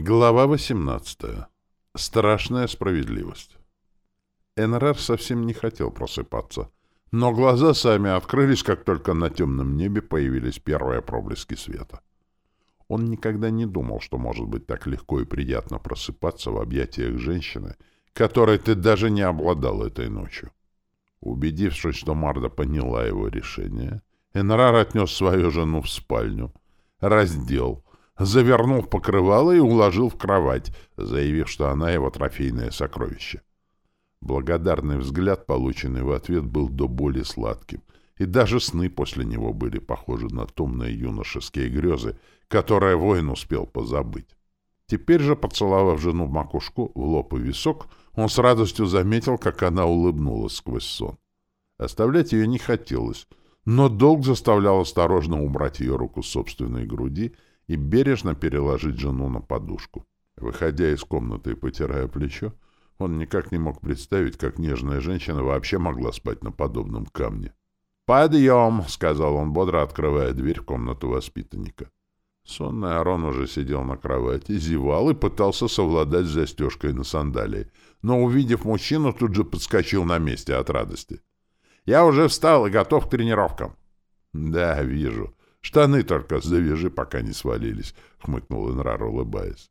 Глава 18. Страшная справедливость. Энрар совсем не хотел просыпаться, но глаза сами открылись, как только на темном небе появились первые проблески света. Он никогда не думал, что может быть так легко и приятно просыпаться в объятиях женщины, которой ты даже не обладал этой ночью. Убедившись, что Марда поняла его решение, Энрар отнес свою жену в спальню, раздел — завернул в покрывало и уложил в кровать, заявив, что она его трофейное сокровище. Благодарный взгляд, полученный в ответ, был до боли сладким, и даже сны после него были похожи на томные юношеские грезы, которые воин успел позабыть. Теперь же, поцеловав жену в макушку, в лоб и висок, он с радостью заметил, как она улыбнулась сквозь сон. Оставлять ее не хотелось, но долг заставлял осторожно убрать ее руку с собственной груди и бережно переложить жену на подушку. Выходя из комнаты и потирая плечо, он никак не мог представить, как нежная женщина вообще могла спать на подобном камне. «Подъем!» — сказал он, бодро открывая дверь в комнату воспитанника. Сонный Арон уже сидел на кровати, зевал и пытался совладать с застежкой на сандалии, но, увидев мужчину, тут же подскочил на месте от радости. «Я уже встал и готов к тренировкам». «Да, вижу. Штаны только завяжи, пока не свалились, — хмыкнул Энрар, улыбаясь.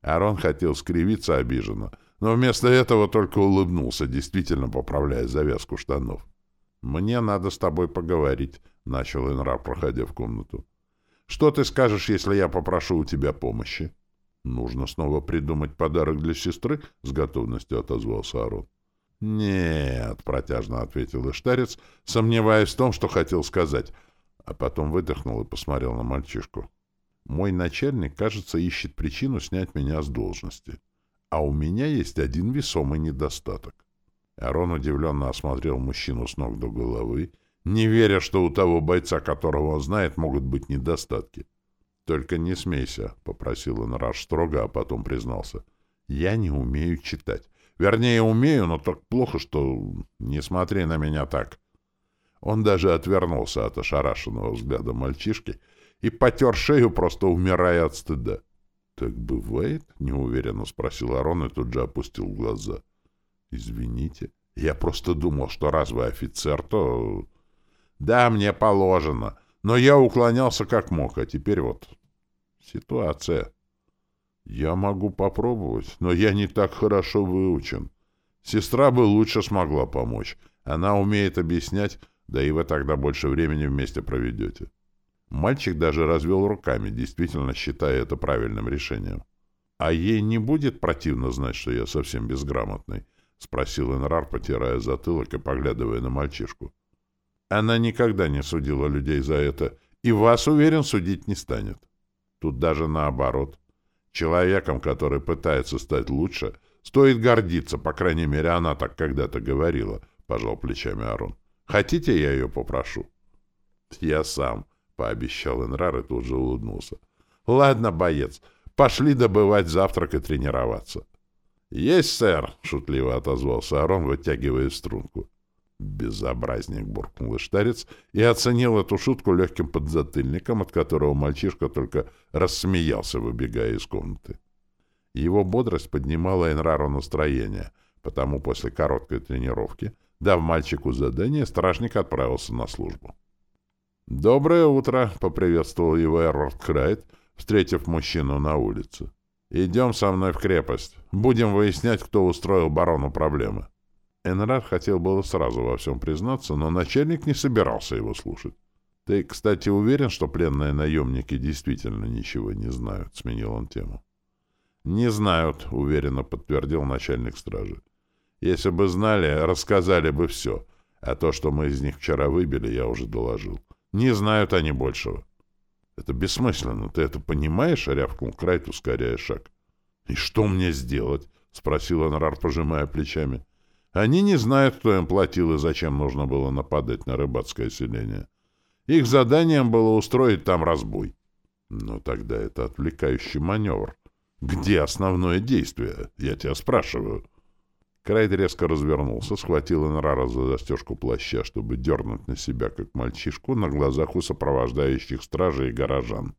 Арон хотел скривиться обиженно, но вместо этого только улыбнулся, действительно поправляя завязку штанов. «Мне надо с тобой поговорить», — начал Энрар, проходя в комнату. «Что ты скажешь, если я попрошу у тебя помощи?» «Нужно снова придумать подарок для сестры?» — с готовностью отозвался Арон. «Нет», — протяжно ответил Иштарец, сомневаясь в том, что хотел сказать — а потом выдохнул и посмотрел на мальчишку. «Мой начальник, кажется, ищет причину снять меня с должности. А у меня есть один весомый недостаток». Арон удивленно осмотрел мужчину с ног до головы, не веря, что у того бойца, которого он знает, могут быть недостатки. «Только не смейся», — попросил он Раш строго, а потом признался. «Я не умею читать. Вернее, умею, но так плохо, что не смотри на меня так. Он даже отвернулся от ошарашенного взгляда мальчишки и потер шею, просто умирая от стыда. — Так бывает? — неуверенно спросил Арон и тут же опустил глаза. — Извините. Я просто думал, что раз вы офицер, то... — Да, мне положено. Но я уклонялся как мог, а теперь вот... Ситуация. Я могу попробовать, но я не так хорошо выучен. Сестра бы лучше смогла помочь. Она умеет объяснять, да и вы тогда больше времени вместе проведете. Мальчик даже развел руками, действительно считая это правильным решением. «А ей не будет противно знать, что я совсем безграмотный?» — спросил Энрар, потирая затылок и поглядывая на мальчишку. «Она никогда не судила людей за это, и вас, уверен, судить не станет. Тут даже наоборот. Человеком, который пытается стать лучше, стоит гордиться, по крайней мере, она так когда-то говорила», — пожал плечами Арон. Хотите, я ее попрошу? — Я сам, — пообещал Энрар и тут же улыбнулся. — Ладно, боец, пошли добывать завтрак и тренироваться. — Есть, сэр, — шутливо отозвался Арон, вытягивая струнку. Безобразник, — буркнул Иштарец и оценил эту шутку легким подзатыльником, от которого мальчишка только рассмеялся, выбегая из комнаты. Его бодрость поднимала Энрару настроение, потому после короткой тренировки Дав мальчику задание, стражник отправился на службу. «Доброе утро!» — поприветствовал его Эрвард Крайт, встретив мужчину на улице. «Идем со мной в крепость. Будем выяснять, кто устроил барону проблемы». Энрар хотел было сразу во всем признаться, но начальник не собирался его слушать. «Ты, кстати, уверен, что пленные наемники действительно ничего не знают?» — сменил он тему. «Не знают», — уверенно подтвердил начальник стражи. Если бы знали, рассказали бы все. А то, что мы из них вчера выбили, я уже доложил. Не знают они большего. — Это бессмысленно. Ты это понимаешь? — рявкнул Крайт, ускоряя шаг. — И что мне сделать? — спросил Анрар, пожимая плечами. — Они не знают, кто им платил и зачем нужно было нападать на рыбацкое селение. Их заданием было устроить там разбой. Но тогда это отвлекающий маневр. Где основное действие? Я тебя спрашиваю. Крайт резко развернулся, схватил Энрара за застежку плаща, чтобы дернуть на себя, как мальчишку, на глазах у сопровождающих стражей и горожан.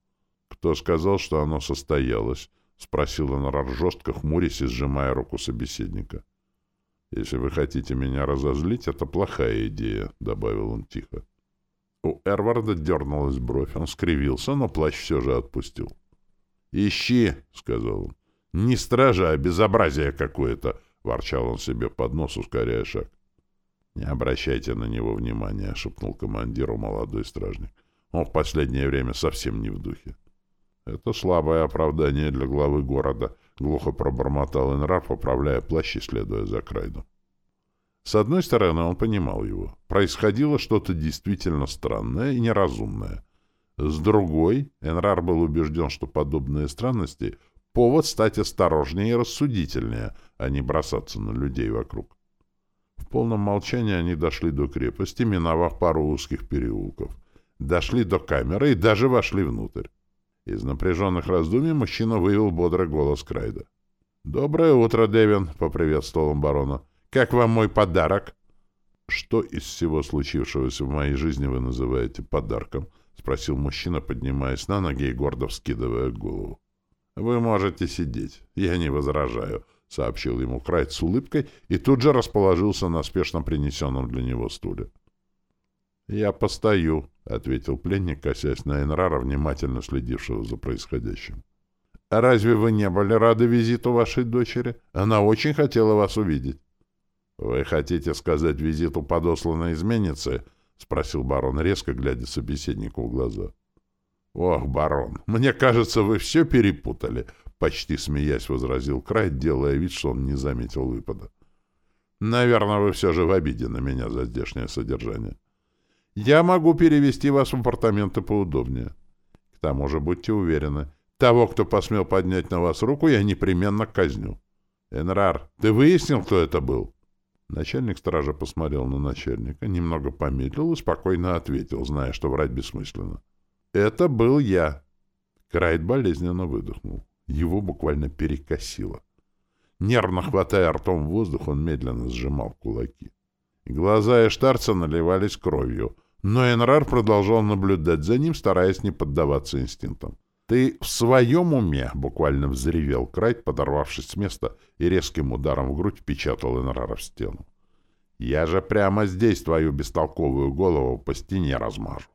«Кто сказал, что оно состоялось?» — спросил Энрар жестко, хмурясь и сжимая руку собеседника. «Если вы хотите меня разозлить, это плохая идея», — добавил он тихо. У Эрварда дернулась бровь, он скривился, но плащ все же отпустил. «Ищи», — сказал он. «Не стража, а безобразие какое-то», — ворчал он себе под нос, ускоряя шаг. «Не обращайте на него внимания», — шепнул командиру молодой стражник. «Он в последнее время совсем не в духе». «Это слабое оправдание для главы города», — глухо пробормотал Энрар, поправляя плащ и следуя за Крайдом. С одной стороны, он понимал его. Происходило что-то действительно странное и неразумное. С другой, Энрар был убежден, что подобные странности — повод стать осторожнее и рассудительнее, а не бросаться на людей вокруг. В полном молчании они дошли до крепости, миновав пару узких переулков. Дошли до камеры и даже вошли внутрь. Из напряженных раздумий мужчина вывел бодрый голос Крайда. «Доброе утро, Девин!» — поприветствовал он барона. Как вам мой подарок? — Что из всего случившегося в моей жизни вы называете подарком? — спросил мужчина, поднимаясь на ноги и гордо вскидывая голову. — Вы можете сидеть. Я не возражаю, — сообщил ему Крайт с улыбкой и тут же расположился на спешно принесенном для него стуле. — Я постою, — ответил пленник, косясь на Энрара, внимательно следившего за происходящим. — разве вы не были рады визиту вашей дочери? Она очень хотела вас увидеть. «Вы хотите сказать визиту подосланной изменницы?» — спросил барон, резко глядя собеседнику в глаза. «Ох, барон, мне кажется, вы все перепутали», — почти смеясь возразил Край, делая вид, что он не заметил выпада. «Наверное, вы все же в обиде на меня за здешнее содержание. Я могу перевести вас в апартаменты поудобнее. К тому же, будьте уверены, того, кто посмел поднять на вас руку, я непременно казню. Энрар, ты выяснил, кто это был?» Начальник стража посмотрел на начальника, немного помедлил и спокойно ответил, зная, что врать бессмысленно. «Это был я!» Крайт болезненно выдохнул. Его буквально перекосило. Нервно хватая ртом воздух, он медленно сжимал кулаки. Глаза Эштарца наливались кровью, но Энрар продолжал наблюдать за ним, стараясь не поддаваться инстинктам. «Ты в своем уме?» — буквально взревел Крайт, подорвавшись с места и резким ударом в грудь впечатал Энрара в стену. «Я же прямо здесь твою бестолковую голову по стене размажу».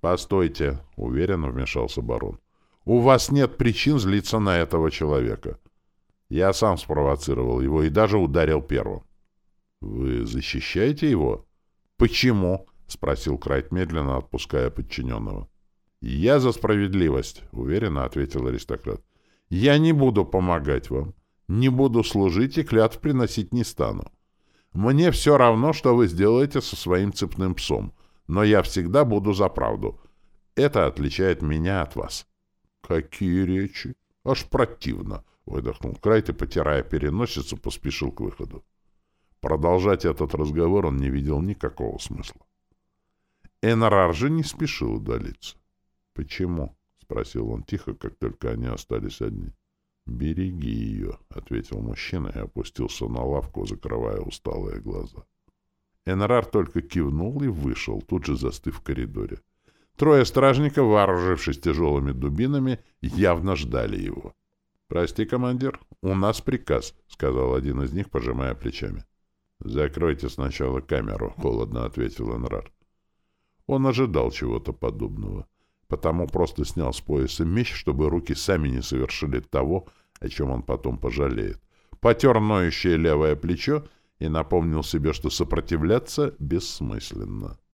«Постойте», — уверенно вмешался барон. «У вас нет причин злиться на этого человека. Я сам спровоцировал его и даже ударил первым». «Вы защищаете его?» «Почему?» — спросил Крайт медленно, отпуская подчиненного. «Я за справедливость», — уверенно ответил аристократ. «Я не буду помогать вам, не буду служить и клятв приносить не стану. Мне все равно, что вы сделаете со своим цепным псом, но я всегда буду за правду. Это отличает меня от вас». «Какие речи? Аж противно!» — выдохнул Крайт и, потирая переносицу, поспешил к выходу. Продолжать этот разговор он не видел никакого смысла. Энрар же не спешил удалиться. «Почему?» — спросил он тихо, как только они остались одни. «Береги ее», — ответил мужчина и опустился на лавку, закрывая усталые глаза. Энрар только кивнул и вышел, тут же застыв в коридоре. Трое стражников, вооружившись тяжелыми дубинами, явно ждали его. «Прости, командир, у нас приказ», — сказал один из них, пожимая плечами. «Закройте сначала камеру», — холодно ответил Энрар. Он ожидал чего-то подобного потому просто снял с пояса меч, чтобы руки сами не совершили того, о чем он потом пожалеет. Потер ноющее левое плечо и напомнил себе, что сопротивляться бессмысленно.